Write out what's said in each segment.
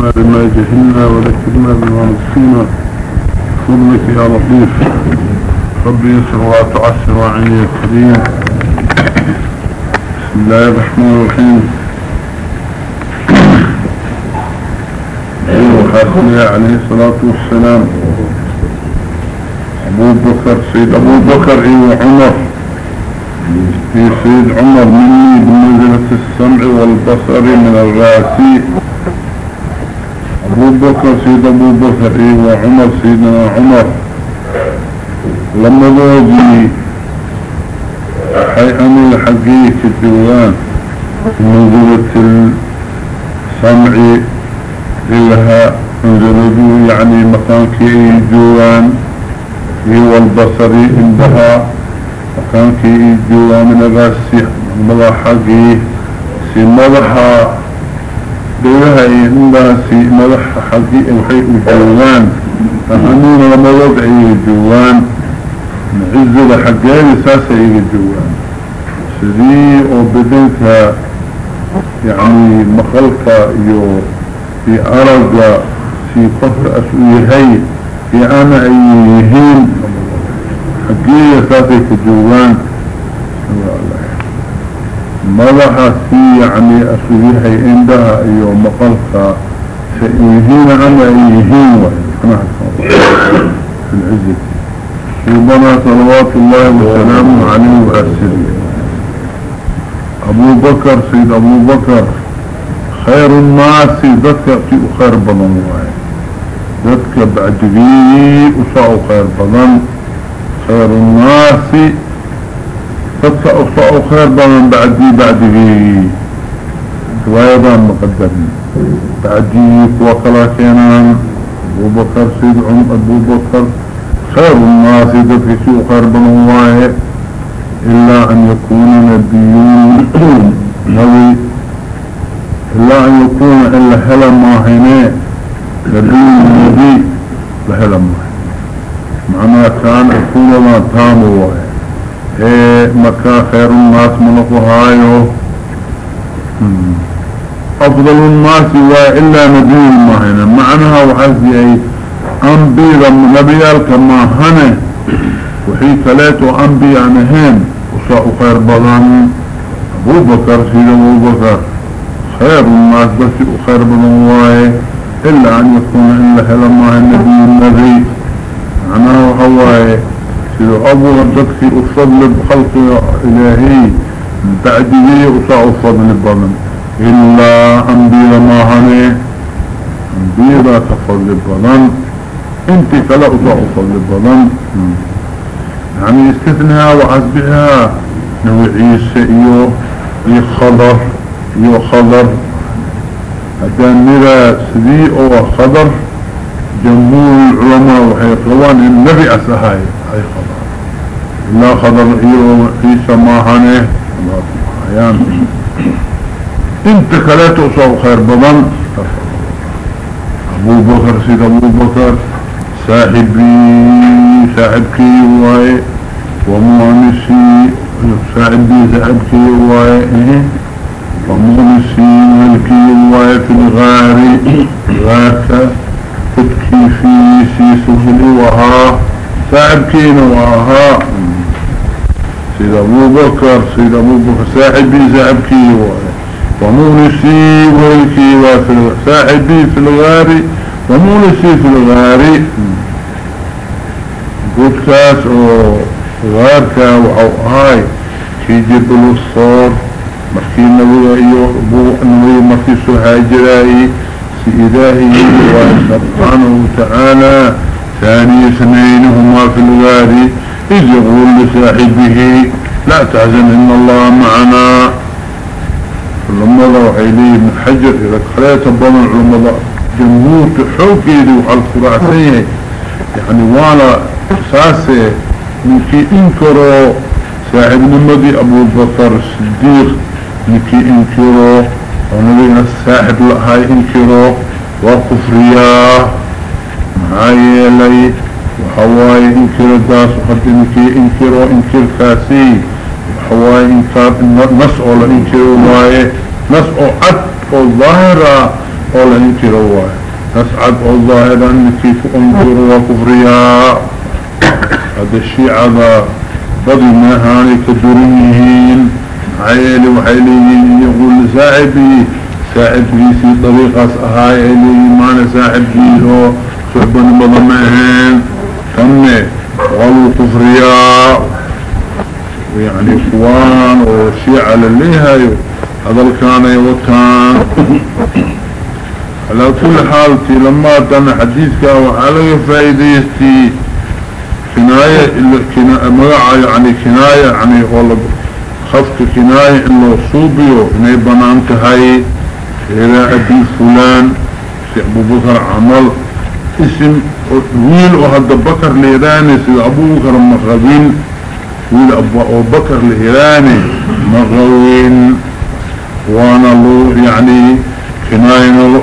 بما جهلنا وذكرنا بما نسينا. فضلك يا لطيف. ربي يسر ولا تعسر وعني يا بسم الله الرحمن الرحيم. وحاكمها عليه الصلاة والسلام. أبو بكر سيد أبو بكر إيه عمر. في سيد عمر مني بمنزلة السمع والبصر من الراسي. أبو بكر سيد أبو بكر إيه وعمر سيدنا عمر. لما ذوجي حي أمي حقيقة الديوان منزلة السمع إلها منزلة يعني مكان كي الديوان هو البصر عندها مكان كي الديوان من الراسي مضى حقي سي مضحى دولها إنها سي مضحى حقي وحي الجوان فهنون لما وضعي الجوان. عزة حقين ساسة الجوان. سدي وبدنك يعني مخلقة يو في أرض في قفر أسويهي في أنا أيهين حقيقة ساسة الجوان. مضحة في يعني أسويهي عندها يو مخلقة سيهين أنا أيهين وإن في العزة ربنا صلوات الله وسلامه عليه وأسره. أبو بكر سيد أبو بكر خير الناس في خير بضن واحد. ذاتك بعد بيه أصاء خير بضن خير الناس ذاتك أصاء خير بضن بعد بيه بعد بيه رواية مقدمين بعد بيه وكلا كينان. أبو بكر سيد عم أبو بكر خير الناس ذاتك في خير بضن واحد إلا أن يكون نبيون. نبي. إلا أن يكون إلا هلا ماهنة. نبي النبي لهلا ماهنة. معنى كان يكون ما تاموا إيه مكا خير الناس منقهايو أفضل الناس وإلا نبي الماهنة معناها وحسي أي أنبياء نبيالك ماهنة وحي ثلاثة أنبياء نهين. وصاء خير بضان أبو بكر سيد أبو بكر. خير الناس بس خير بضان إلا أن يكون إلا هلما النبي النبي معناه هواي سيد أبو ردك أفضل بخلق إلهي بعد ذي أصاء أفضل بضان إلا أنبياء ما هني أنبياء تفضل بضان أنت فلا أصاء أفضل بضان يعني استثناء وعزبها. نوع عيسى إيو إيو خضر هذا نرى سدي أو خضر جمهور العلماء وحي قوان النبي أسهاي أي خضر لا خضر إيو عيسى ماهانه الله انت كلا تؤصوا خير بضن أبو بكر سيد أبو بكر. صاحبي صاحبكي واي ومؤنسي صاحبي صاحبكي واي ومؤنسي ملكي واي في الغار غارك تبكي في سيسفلي وها صاحبكين وها سيد أبو بكر سيد أبو بكر واي ومؤنسي ملكي واي صاحبي في الغار ومؤنسي في الغار قدكاس غاركا وحو هاي. في جبل الصور مركي النبي ايو النبي مركي سهاجرائي سيداهي سبحانه وتعالى. ثاني اثنينهما في الغار إذ يقول لصاحبه لا تحزن إن الله معنا. ذا وحيليه من حجر. إذا خليت بنا العلماء جمهور تحوكي دي وحال قرعتيه يعني وأنا ساسي نكي إنكرو. صاحب نمدي أبو بكر الصديق نكي إنكرو. ونبينا الساحب لهاي إنكرو. وكفريا معايا لي وحواي انكر داس وقد نكي انكرو انكر كاسي وحواي انكر نسعو لانكرو واي نسعو عد وظاهرة أولا انت رواي نسعد الظاهرا كيف انظر وكفريا هذا الشيء هذا بدي ما هاني كدرينيهين عيالي وحيليين يقول لساعبي ساعبي في طريقة أهاي إلي معنى ساعبي هو صحبا بضمهين كمي قالوا كفريا يعني إخوان وشيعة لليها هذا كان. يوتان على كل حالتي لما كان حديثك وعلى فايديستي كناية كناية يعني كناية يعني والله خفك كناية انه صوبيو انه بنانك هاي. إلى أبي فلان في أبو بكر عمل اسم ويل وهذا بكر ليراني سيد أبو بكر مغوين ويل أبو بكر ليراني مغوين وأنا لو يعني كناية لو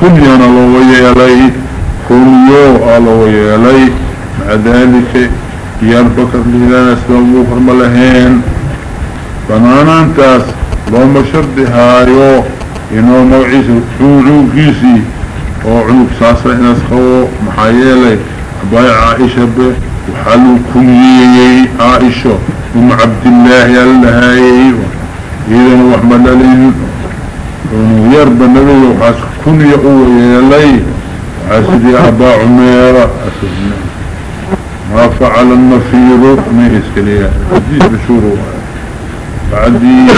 كنيانا لو يلي كنيو لو يلي مع ذلك ديار بكر ليراني سيد أبو بكر ملهين. بنانا انتاس لو مشرد هايو. إنو نوعيس عوعوكيسي وعوك ساسا اناس خو محايلي اباي عائشة به وحالو كنيي عائشة ام عبد الله يالهاي إذن وحمد لين ويرب النبي وحاس كنية اويلي وحاسدي أبا عميرة ما فعل النفير ما اسكليها حديث بشوره. بعدي.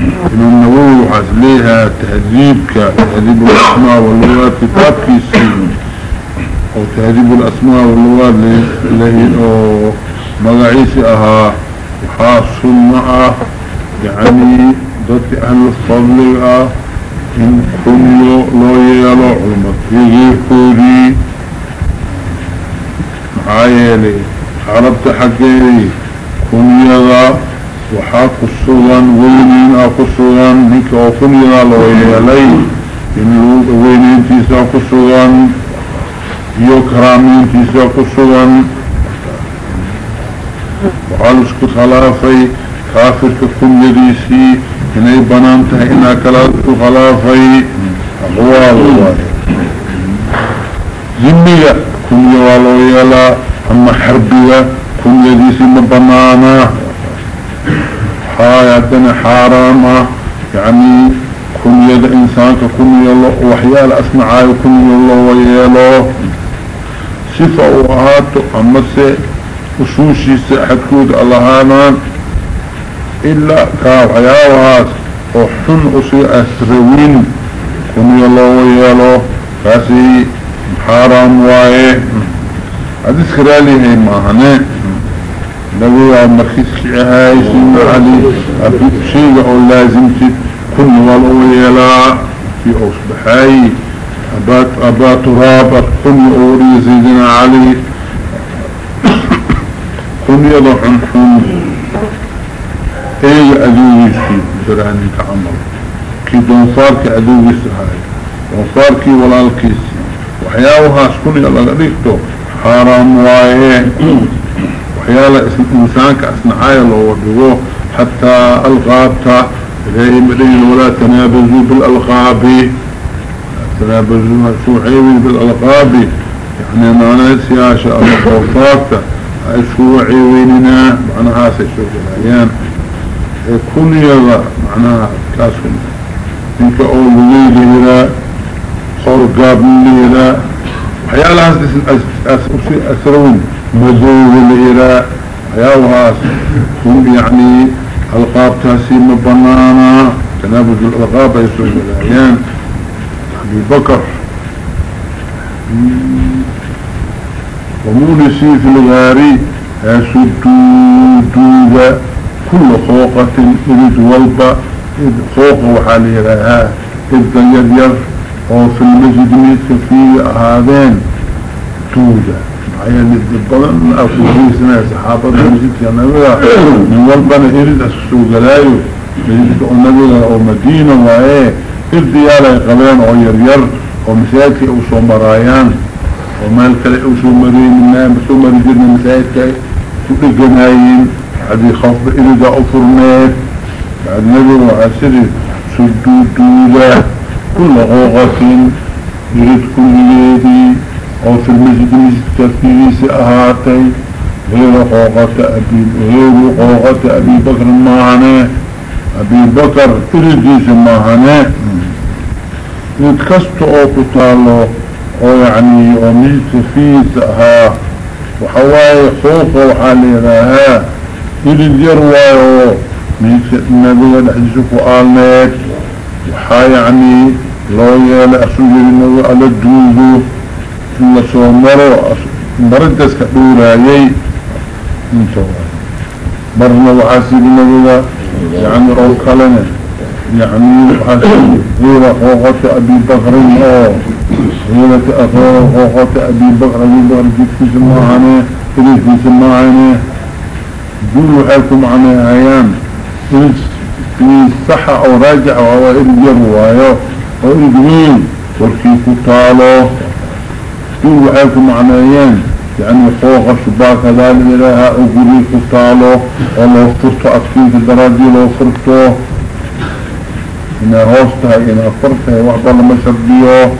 إن النووي وحسليها تهذيبك تهذيب الأسماء واللغات كتاب كيسين أو تهذيب الأسماء واللغات اللي مقعيسي أها وحاصل معه. يعني ضد أهل الفضل إن كل لو يلو علمت يجيكوري معايا عربت حقيري. كنيضا وحاك الصغان وينين اكو الصغان منك لو يلي إن وينين تيسا اكو الصغان يو كرامين تيسا اكو الصغان وعالو اسكو خلافي كافر ككنيديسي إني بنامتها إنا كلاسكو خلافي أغوال الله زمية كنيضا لو يلا. أما حربية كن يديسي مبنانا. حاياتنا حرامة يعني كن يد إنسانك كن يلو وحيال أسمعاي كن يلو ويلو. صفة وهاتو أمسي وشوشي سحكود اللهانان. إلا كاو حياوهات وحن أسي أسروين. كن يلو ويلو. كاسي حرام وايه هذا سكرالي هي ماهنه نبي مركز كعهاي سيما علي. شيء أو لازم كل والو يلا في اصبحاي ابات أبات رابط كل اوري سيدنا علي. كل يضع حن إيه ادويسي جراني كعمل كي دونصارك هاي دونصاركي ولا الكيسي وحياوها سكون يلا قريكتو حرام واية. وحيالا إنسان كأسنعايا لو ودقوه حتى الغابتا إليه مدين ولا تنابزوا بالألغاب. تنابزوا سوحيوي بالألغاب. يعني معنى سياشة الخوفات سوحي ويننا. معناها سيشوف الأيام يكون يضع معناها كاسم إنك أول ليلة إلى خرقاب ليلة. وحيالا أسرون. مدوغ الإراء حياوهاس هم يعني ألقاب تاسيم بنانا تنابج الألقاب يسوع الأعيان أبي بكر. ومونسي في الغاري. سدودوبة كل خوقة إذ والبا إذ خوق وحالي لها إذ يرير وفي المسجد ميت في هذين. توجه عيال البضن أفوهي سنة صحابة المسجد كنبغا من والبنا إرد أسسو قلايو مسجد النبغا أو مدينة وإيه إرديالا يقبين أو يرير ومساكي أو صومرايان ومالك أو صومرين منام صومر جرنا مساكي كل جنايين هذه خوف إرد أفرمات بعد نبغا وعسري سدودولا كل غوغة يريد كل يدي. أو في المسجد مسجد تفكيريس أهاتي غير غوغة أبي غير غوغة أبي بكر معنا أبي بكر إرجيس معنا يتكست أو كتالو أو يعني أو مسجد فيس أها. وحواي خوفة وحالي لها إرجي روايو مسجد النبي الحديث قالناك وحا يعني لو يالا أسوجي النبي على الدوزو إلا سو مرو مردس كدورايي انتو مرنا وحاسب النبي يعني رو كلنا يعني وحاسب غير خوخة أبي بكر. أو غير خوخة أبي بكر. أبي بكر جيت في سماعانه إليس في سماعانه. دول حالكم عنه أيام. في صحة أو راجع أو إرجع رواية أو إرجعين. وركي كتالو دول وحالكم عنه أيام يعني فوق الشباك ذلك لها أقولي كتالو ولو أكسين في الدراجي لو فرطو إنا هوستها إنا فرطها وحضر لما شرديو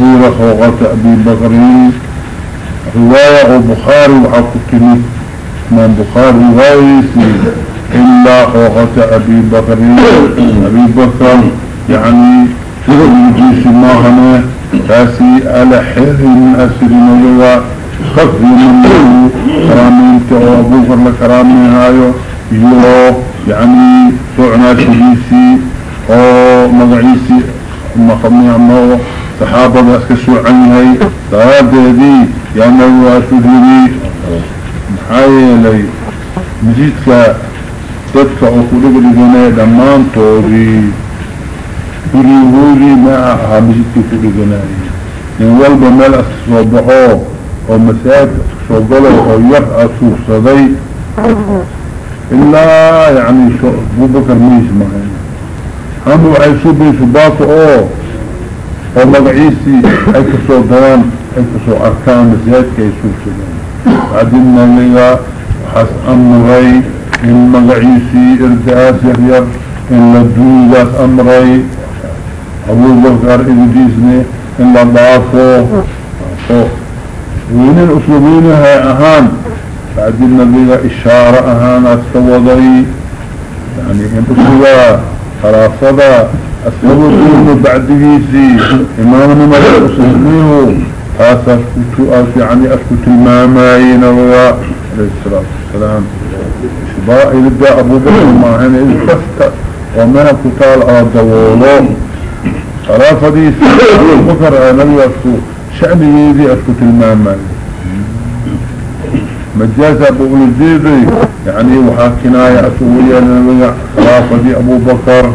دولة فوقات أبي بكرين رواية البخاري وحكتني من بخاري روايسي إلا فوقات أبي بكرين أبي بكر يعني يجيس ماهنه تاسي على حيث من أسر نجوى خفي من كرامين تعو أبو فرلا كرامين هايو يو يعني سعنا شديسي أو مقعيسي مخمي عمو صحابة اسكسوا عنهي صحابة دي يعني هو أسودي محايا لي مجيدك dadka oo ku dhigdhiganaya dhammaantoodii gurigoodii ma aha masjidkii ku dhiganayay nin walba meel aska soo baxo oo masaajidka aska soo galo oo yar a suursaday ilaa yani abubakar mays mahayn ama waxay subayso baato oo oo magaciisii ay kasoo galaan ay kasoo arkaan masaajidka ay suursadeen bacdin nabiga amray abubakar ididiisne in la dhaafo dhaafo weynin uslubiinaha ahaan بعد النبي إشارة أهانا استوضي يعني إن أسوا خرافضا أسوضون بعد جيسي إمامنا ما أسلميه خاصة أسكتوا يعني أسكت الماماين عليه الصلاة والسلام. شباء إلقى أبو بكر معهن إذ فست وما كتال أدولو خرافة أبو بكر نبي أسكو شأني يدي أسكت الماماين مجازة أبو الزيدي يعني وحاكناية أسوية لنبي دي أبو بكر.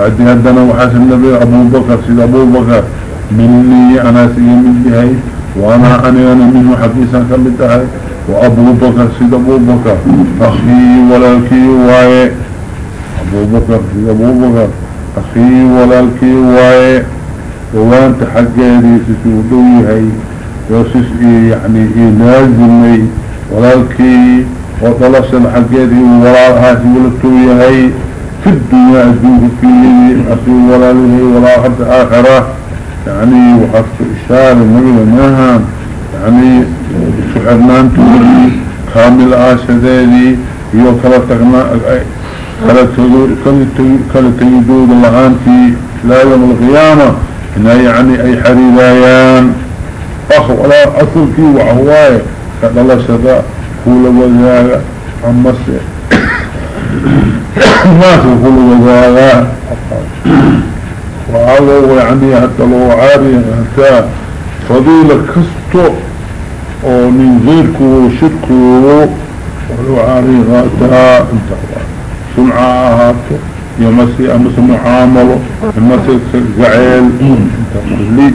هذه هدنا وحاسن النبي أبو بكر سيد أبو بكر. مني أنا سيد من بهي وأنا أنا أنا منه حديثا كمتهي وأبو بكر سيد أبو بكر. أخي ولكي وأي. أبو بكر سيد أبو بكر. أخي ولكي واي. وانت حقيري سيسودوي هاي يوسس يعني لازمي ولكن وطلس الحقيري وراءها سيولتو هاي في الدنيا الدنيا فيه أسوي ولا له ولا حد آخرة. يعني وحفظ إشارة النبي منها يعني سحرنان تولي كامل آسدادي يو كلا تغنى كلا تجدود اللهانتي لا يوم القيامة إنها يعني أي حريبايان أخ ولا أصلكي وعواي كدلا شداء كل وزاغة عمسي ما كل وزاغة وعلو يعني حتى لو عاري حتى فضيلة كستو ومن غيركو وشركو ولو عاري غاتا انت سمعة يمسي امس معاملو يمسي زعيل مغلي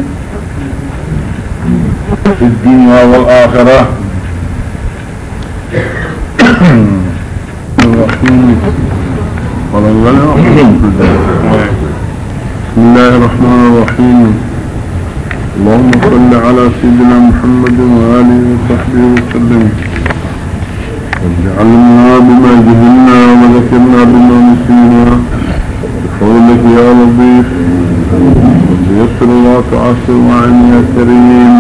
في الدنيا والآخرة. بسم الله الرحمن الرحيم. اللهم صل على سيدنا محمد وآله وصحبه وسلم. واجعلنا بما جهلنا وذكرنا بما نسينا. بقولك يا لطيف يسر الله تعسر معنا يا كريم.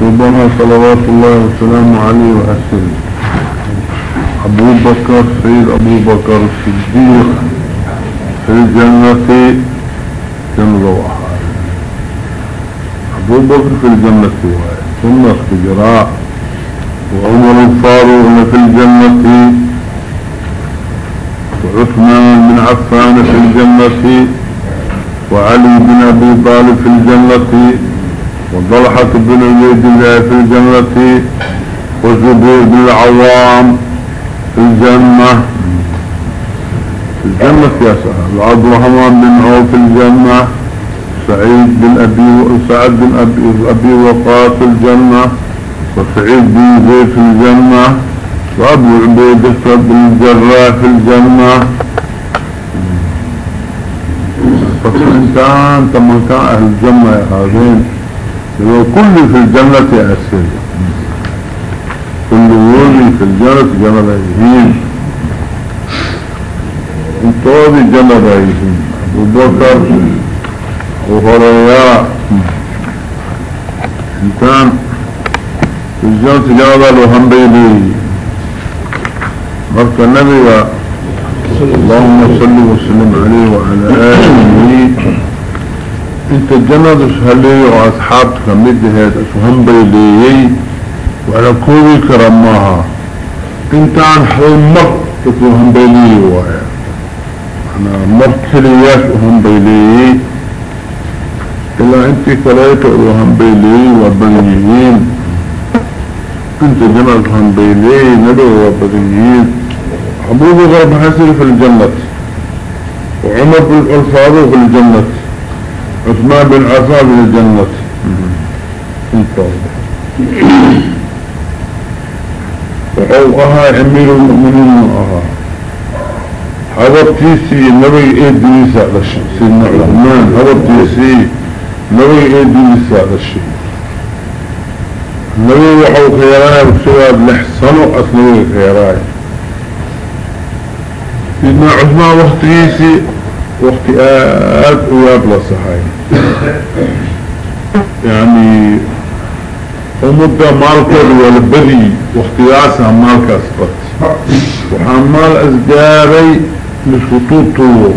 سبحانه صلوات الله وسلامه عليه وسلم أبو بكر سيد أبو بكر الصديق في الجنة جنة وحال أبو بكر في الجنة ثم اختجراء وعمر الفاروق في الجنة. وعثمان بن عفان في الجنة. وعلي بن أبي طالب في الجنة. وضلحة بن عبيد الله في الجنة. وزبير بن العوام في الجنة. في الجنة يا سهل. عبد الرحمن بن عوف في الجنة. سعيد بن أبي سعد بن أبي, أبي وقاص الجنة وسعيد بن زيد في الجنة وأبو عبيدة بن الجراح في الجنة فإنسان تمن كان أهل الجنة يا هذين. كل في الجنة يا كل ولي في الجنة جنة يهين انتوذي جنة يهين أبو بكر وهرياء انتان الجنة جنة لهم بيلي مرك النبي اللهم صل وسلم عليه وعلى آله. إنت الجنة سهلي وأصحابك مدهد اسهم بيلي وعلى كوبي كرماها إنت عن حول مر تكون هم بيليه وايا أنا مر كليات هم بيليه إلا أنت كليات هم بيليه وبنيين. انت جنة هم بيليه ندو وبنيين. حبوب غرب حسر في الجنة. وعمر بن الفاروق في الجنة. عثمان بن عفان في الجنة. انت وحو أها أمير المؤمنين أها. حضرتيسي نبي إيديسا على الشيء سيدنا عثمان. حضرتيسي نبي إيديسا على الشيء نبي وحو خيراي بسواد لحسنو أصنوي خيراي سيدنا عثمان وقتيسي وقت آد وياب لصحاي يعني ومدة مالكود والبدي واختياسها مالك اسقط وحمال اسجاري لسطوطه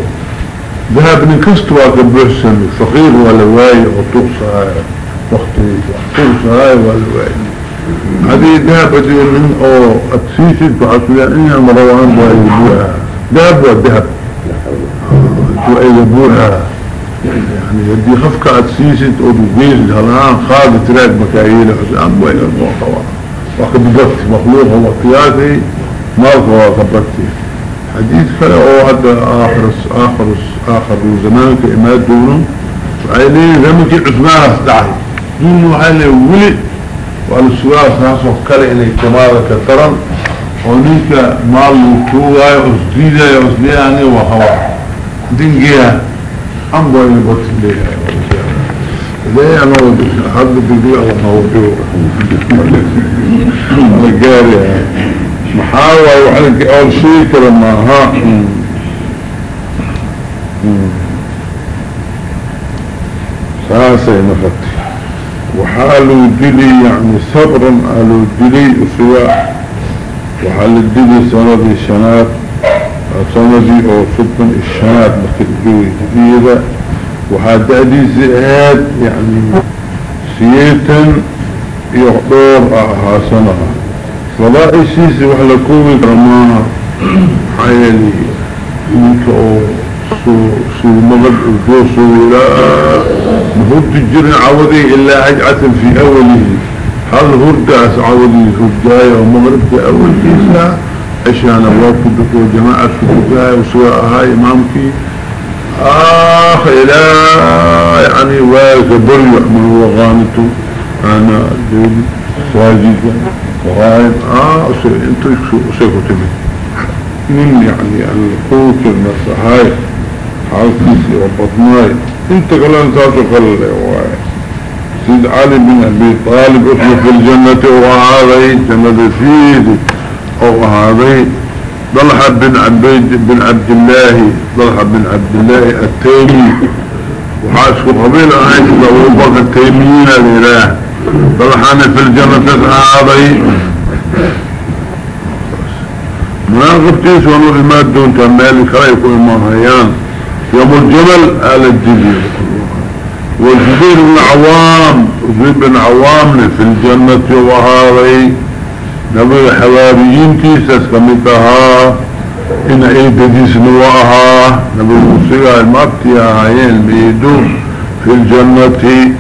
ذهب نكستوا كبرسن فقير ولا واي وطوصة هاي وقتي طوصة هاي ولا واي. هذه ذهب دي من أو اتسيسد فعطوا انها مروان واي يبوها ذهب والذهب واي يبوها يعني يدي خفك أتسيسد أو بقيل هلان خالد تراك مكايلة وين الموقع وقت بقفت مخلوق هو قياسي مالك هو قبرتي. حديث كلا هو هذا آخر آخر آخر زمان في إماد دونه وعيلي زمن كي عثمان أصدعي. دونه وعيلي ولي والسؤال ساسو كلا إلي كمالة كثرا ونيك مال توغاي أصديدا يصدياني وهوا. دنجيها أمضى يبطل ليها. ليه أنا حد بيقول الله موضوع الجاري محاوى وحلك أول شيء كلما ها ساسي نفتي وحالوا دلي يعني صبرا قالوا دلي أسواء وحال الدلي سنة شنات. سندي أو صدن الشنات مكتبوي جديدة وهذا دي زياد يعني سيئتا يغدور آها سنة. فلا اسيسي وحلا كومي رماها حيالي. منك أو سو مغد أو سو لا مهود تجري عوضي إلا عجعة في اوله هذا هرداس عوضي هرداية ومغرب في أول كيسا؟ عشان الله كدك وجماعة كدك وسواء هاي إمامك آخ إلى يعني واجبر يحمل وغانته أنا دولي واجد وغايب آه أنتو سيكو تبي. من يعني القوت النفس هاي حالكيسي وبطناي. انت قلان ساتو قلل سيد علي بن أبي طالب اسمه في الجنة وهذا جنة سيدي أو هذا ضلحة بن عبيد بن عبد الله ضلحة بن عبد الله التيمي. وحاسكو قبيلة عايش بكر التيميين الاله ضلحة في الجنة هذا. مناقبتيس ونور المادة انت مالك رايك وإمام هيان. يوم الجبل آل الجبيل والزبير بن عوام زبير بن عوام في الجنة وهذا نبي حواريين تيسس كمتها إن ايد ديس نواها نبي الموسيقى المبتيا هايين بيدو في الجنة.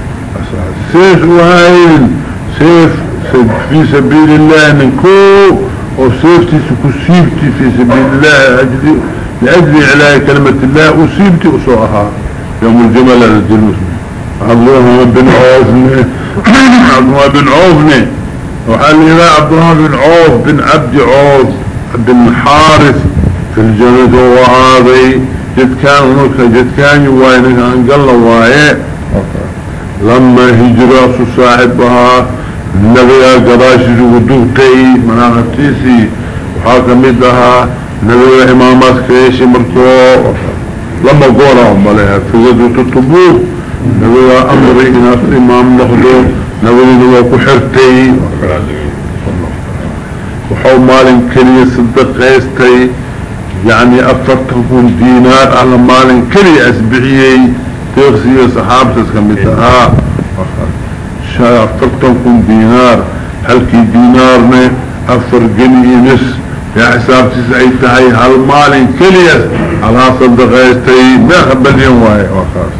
سيف وهايين سيف في سبيل الله نكو وسيفتي سكسيفتي في سبيل الله أجلي لأجل إعلاء كلمة الله أصيبتي أسوأها يوم الجمل الجلوس. عبد الله بن عوفني عبد الله بن عوفني وحال إلى عبد الله بن عوف بن عبد عوف بن حارث في الجنة وهذا جد كان هناك جد كان يوائنك أنقل الله لما هجرة صاحبها النبي قراشي ودوكي مناغتيسي وحاكمتها نبي إمامات كيشي مركو لما قولهم عليها في غدوة الطبوك نبي أمري إناس إمام نخدو. نبي نبي كحرتي. وحو مال كلي صدق قيستي. يعني أفرتكم دينار على مال كلي أسبعيي تغسي صحابتك كمتها أفرتكم دينار. هل كي دينارنا أفر جنيه نس يا حساب تسعيد هاي هالمال كلية. على صدقائتي ما خبل يوم واي وخاص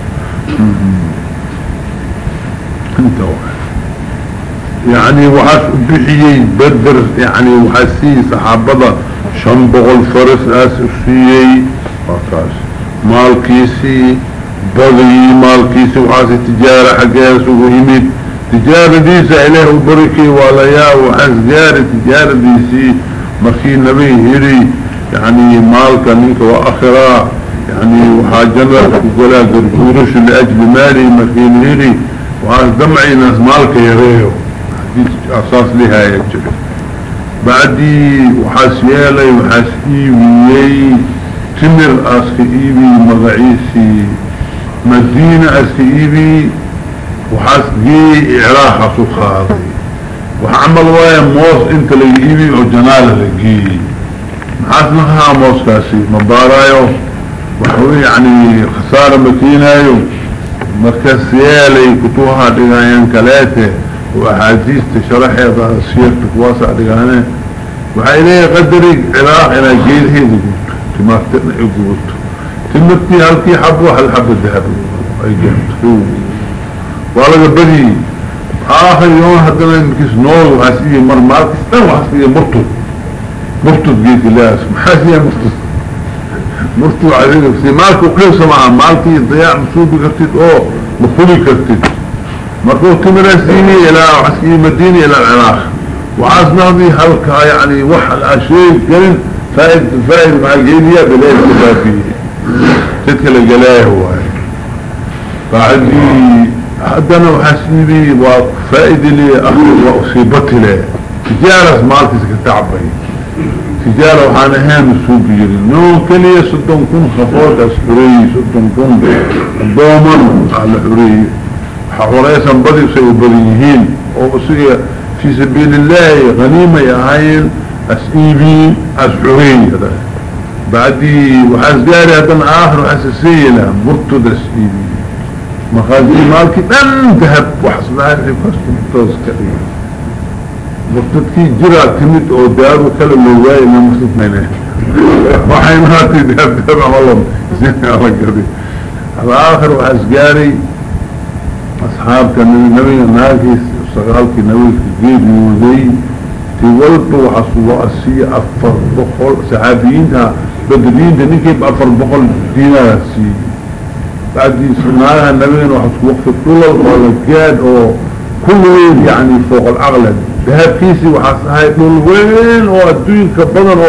انت واي يعني وحاس بحيي بدر يعني وحاسي صحابة شنبغ الفرس اساسيي وخاص مال كيسي بغي مال كيسي وحاسي تجارة حقاس وهمد تجارة ديسة إليه البركي ولا يا وحاس جارة تجارة ديسي. مركي النبي هيري يعني مالك منك وآخرة يعني وحاجنا وقلا قرقورش لأجل مالي مركي هيري دمعي ناس مالك يريه حديث أساس لها يجري. بعدي وحاسيالي وحاسيبي تمر أسكئيبي مغعيسي. مدينة أسكئيبي وحاسقي إعراح سخاضي وحعمل وايا موس انت لقيبي وجنالة لقيبي محاسنها موس كاسي مبارايو وحوي يعني خسارة مكينايو مركز سيالي كتوها دقايان كلاته وأحاديث تشرحي سيرتك واسع دقانا وحيليه قدري عراق إلى جيد هي دقوت كما فتنا اقوت تمتني هالكي حبوها الحب الذهب اي جامت وعلى بدي آخر يوم حدنا مكيس نور وحاسية مر مالكس تن وحاسية مرتد مرتد قيت الله محاسية مرتد مرتد عليك في مالك وقيسة مع مالكي ضياع مسوب كرتد أوه مخولي كرتد مرتو تمرسيني إلى وحاسية مديني إلى العراق. وعاز نهضي هلكا يعني وحل اشيء قلن فائد فائد مع الجيدية بلاي الكفافية تتكلم الجلاية هو. بعدي حدنا وحسيبي وفائد لي أخذ وأصيبتي لي. تجارة مالتي سكتعبي. تجارة وحانا هام السوق يجري نو كلية صدن كن خفوت أسحري صدن كن دوما على حري. حوريسا بدي سيو بديهين وصية في سبيل الله غنيمة يهين أسئيبي أسحري بعدي وحسجاري هدن آخر وحساسية له مرتد أسئيبي مخازي مالكي دن ذهب وحصلها في فصل التوسكري مرتدكي جرى تمت أو دار وكلا لواي ما مصد منه وحين هاتي ذهب ذهب والله زين على قري الآخر واسقاري اصحاب كان النبي ناكي صغالك نبي الجيد يوزي تولد وحصلوا اسي افر بخل سحابيين بدلين دنيكي بافر بخل دينار اسي بعد سناها النبي وحس وقت الطلل والجاد أو كل وين يعني فوق الأغلب. ذهب كيسي وحس هاي طول وين أو الدين كبضن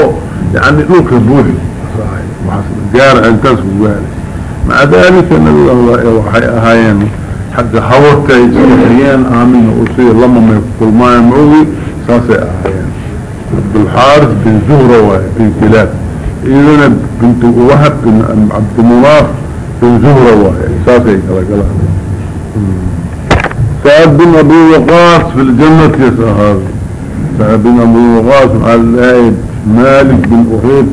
يعني دول كبوحي وحس جار انتس ووالي مع ذلك النبي الله وحي اهايان حق حورتي سيحيان آمين وصير لما ما يقول ما يمعوي ساسي أحيان بالحارث بن زهرة بن كلاب. إذن بنت وهب بن عبد مناف سعد بن أبي وقاص في الجنة يسأل سعد بن أبي وقاص على الآية مالك بن أهيب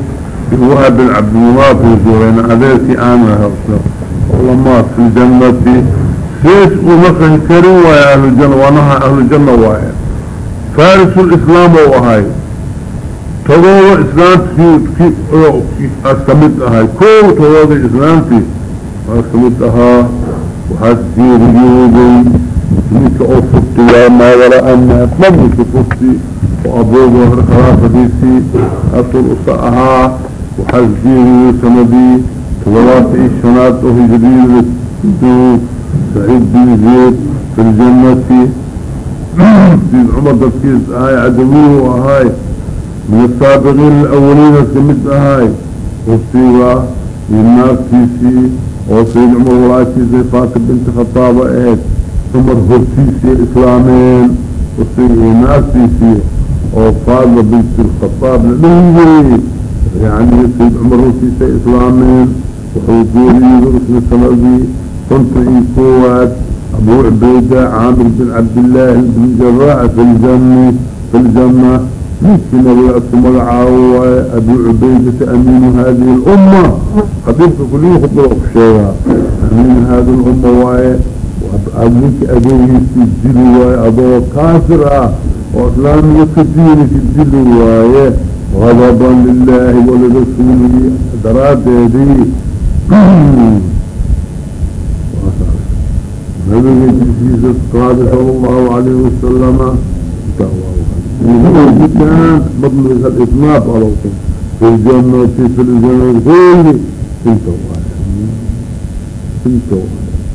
بن بن عبد مناف بن زهرة هذا في آمنة علماء في الجنة سيس ومكه كريم ويا أهل الجنة ونها أهل الجنة ويا فارس الإسلام وهاي تضوى إسلام في في أسكمت هاي كل تضوى الإسلام في أسكمت ها وحسير يوضي منك أفضي يا ما وراء أما أطلبك أفضي وأبوه خلافة ديسي أطل أصأها وحسير يسندي تضوى إشنات وهي جديد سعيد بن زيد في الجنة. سيد عمر تفكير هاي عدويه وهاي من السابقين الأولين سمت هاي وصيبة الناس تيسي وسيد عمر وراتي زي فاطم بنت خطابة ايد عمر هرتيسي إسلامين وصيب الناس تيسي وفاطمة بنت الخطاب. لنهي يعني سيد عمر هرتيسي إسلامين وحوجوري ورسل السنوي كنت إيكوات أبو عبيدة عامر بن عبد الله بن جراح في الجنة في الجنة. مثل نبيعكم العاوة أبو عبيدة أمين هذه الأمة. خطيبك كلين خطوة شيئا أمين هذه الأمة واي أبوه سجل واي أبوه كافر وإسلام يكدين سجل واي. غضبا لله ولرسوله. دراد يديه نبي جيسس قال صلى الله عليه وسلم كان مطلق الإطناب على في الجنة في الجنة كل انت انت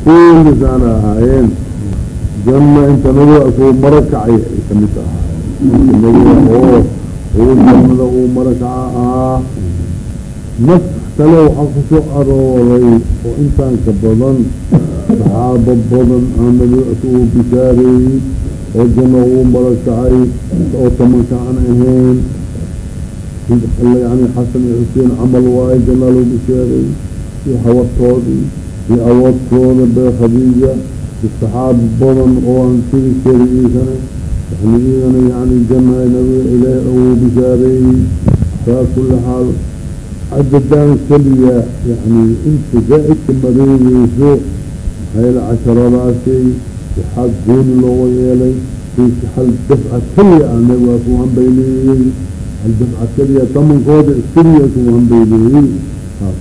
كل سنة هايين جنة انت نبي أسوه مركعي كمتها نبي هو هو الجنة هو مركعة نفس تلو حقسو أروري وإنسان كبضا صحابة بضا عمل أسوه بشاري oo janno uu baro shacari oo kaman kacan ahayn yani xasan iyo xuseen camal waayo janaal lagu sheegay iyo hawartoodii iyo awoodkooda bee khadiija istaxaab badan oo aan sidi sheegayeysan yani iidana yani janna nabiga ilaah uu bishaareeyey saa kuli xaal cadadaan keliya yani inta zaa-idka mareegeyso hayla casharadaasi صxad gooni looga yeelay fii aldafca keliya ane waa ku hambayleeyey aldafca keliya tamankooda keliya ku hambayleeyey taas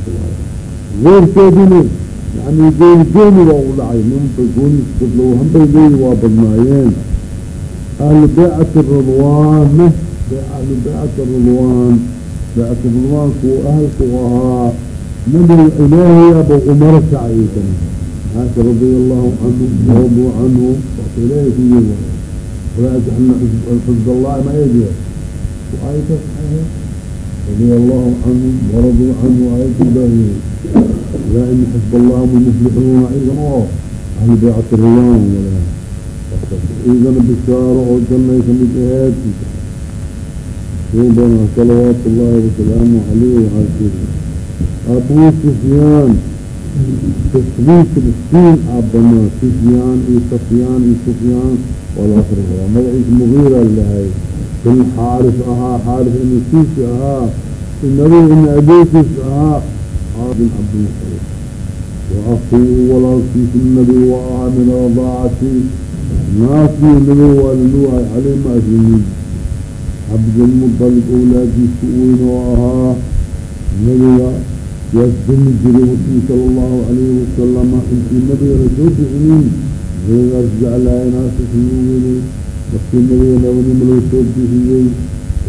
weyrkeedina yani gooni gooni waa u dhacay. Ninba gooniskood lagu hambayleeyey waa badnaayeen. Ahlu beecati ridwaanna ahlu beecati ridwaan. Beecati ridwaanku ahalku ahaa. Nabi ilaahiya ba umaro kacay هذا رضي الله عنه ورضوا عنه وإلهي في يوم. ولا أن حفظ الله ما يجي. وآية صحيحة رضي الله عنه ورضوا عنه آية الله لا إن حفظ الله من مفلحون أيضا أهل بيعة الريان ولا. إذا بشارة وجنة يسمي ربنا صلوات الله وسلامه عليه وعلى أبو سفيان. تثبيت السين أبنا سفيان إي سفيان إي سفيان. والآخر هو مدعيس مغيرة لهي كل حارف أها حارف إن سيس أها. النبي إن أبيسس أها. عابد عبد المطلب. وأخوه ولا سيس النبي وآمن وضاعتي ناسي النبي والنوع عليه ما أجلين عبد المطلب أولادي سؤين وأها نبي يسدن جريمتي صلى الله عليه وسلم انت النبي رسول بعنين غير أرجع لها ناس سيويني وقت النبي نبني ملوسود بهي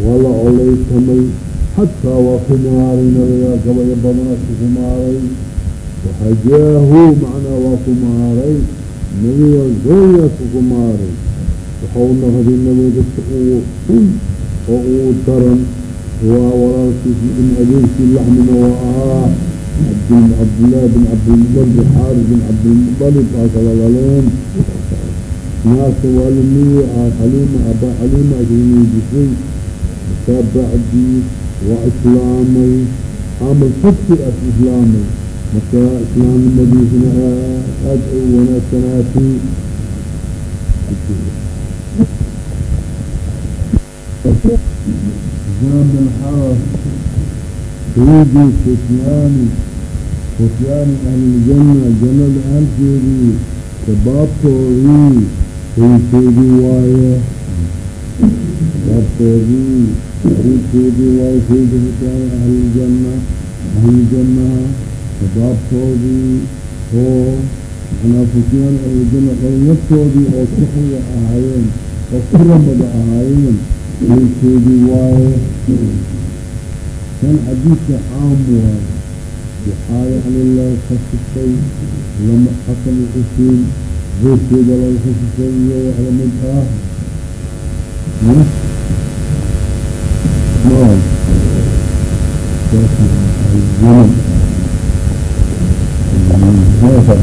ولا عليك همي حتى وخماري نبي كما يبضنا خماري وحجاه معنا وخماري نبي زوية خماري وحولنا هذه النبي تستقوه oo uu in adeegkii laxmina waa ahaa عبد الله بن عبد المطلب حارث بن عبد المطلب هكذا لهم ناس والمية حليمة أبا حليمة أجرمي بسي تابعدي وإسلامي. عمل فتح إسلامي. مكا إسلام المدينة أدعو ونسناتي زام الحرس سيدي فتياني فتياني أهل الجنة جنة الآن سيدي شباب طوري سيدي واية. شباب طوري سيدي واية سيدي فتياني أهل الجنة أهل الجنة. شباب طوري هو أنا فتيان أهل الجنة قال يبطوري أو صحية أهايين وكرمة أهايين سيدي وايه كان حديث عام وايه بحاية عن الله خصصي لما حصل الحسين غير كده الله خصصي وعلى مدعاه نعم الجنب هذا